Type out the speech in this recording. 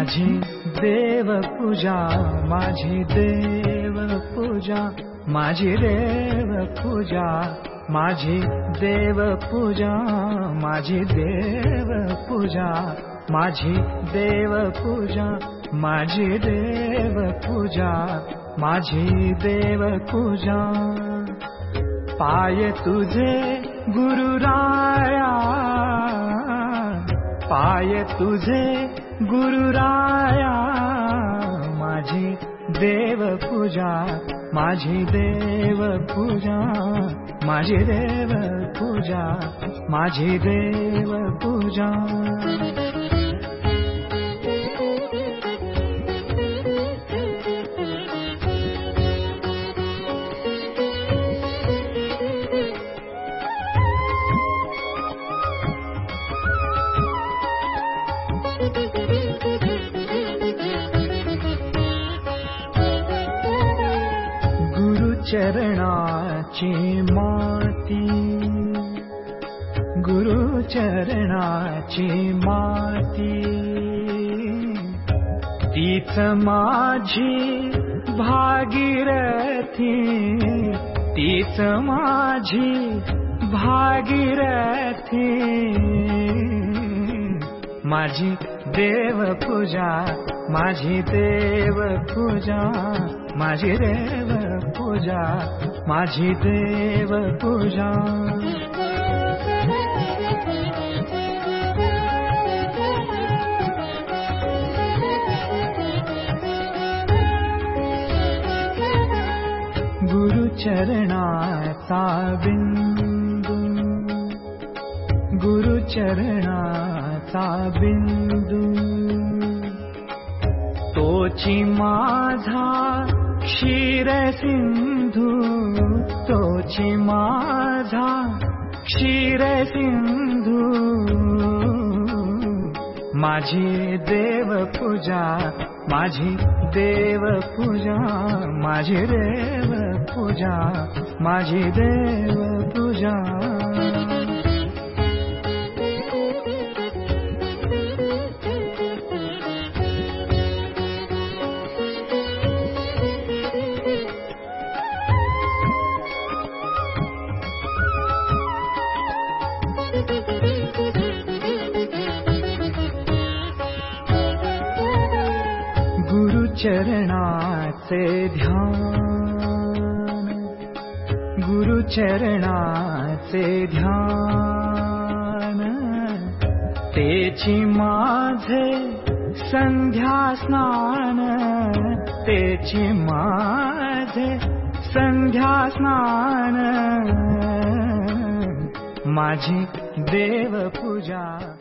देव पूजा माझी देव पूजा माझी देव पूजा माझी देव पूजा माझी देव पूजा माझी देव पूजा माझी देव पूजा माझी देव पूजा पाय तुझे गुरुराया पाय तुझे गुरुराया माझी देव पूजा माझी देव पूजा माझी देव पूजा माझी देव पूजा चरणाची माती. गुरु चरणाची माती. तीच माझी भागीरथी. तीच माझी भागीरथी माझी देव पूजा माझी देव पूजा माझी देव पूजा माझी देव पूजा गुरुचरणाचा बिंदू गुरुचरणाचा बिंदू. तोची माझा क्षीर सिंधू. तोची माझा क्षीर सिंधू. माझी देव पूजा माझी देव पूजा माझी देव पूजा माझी देव गुरुचरणाचे ध्यान। गुरुचरणाचे ध्यान। तेची माझे संध्या स्नान। तेची माझे संध्या स्नान। माझी देव पूजा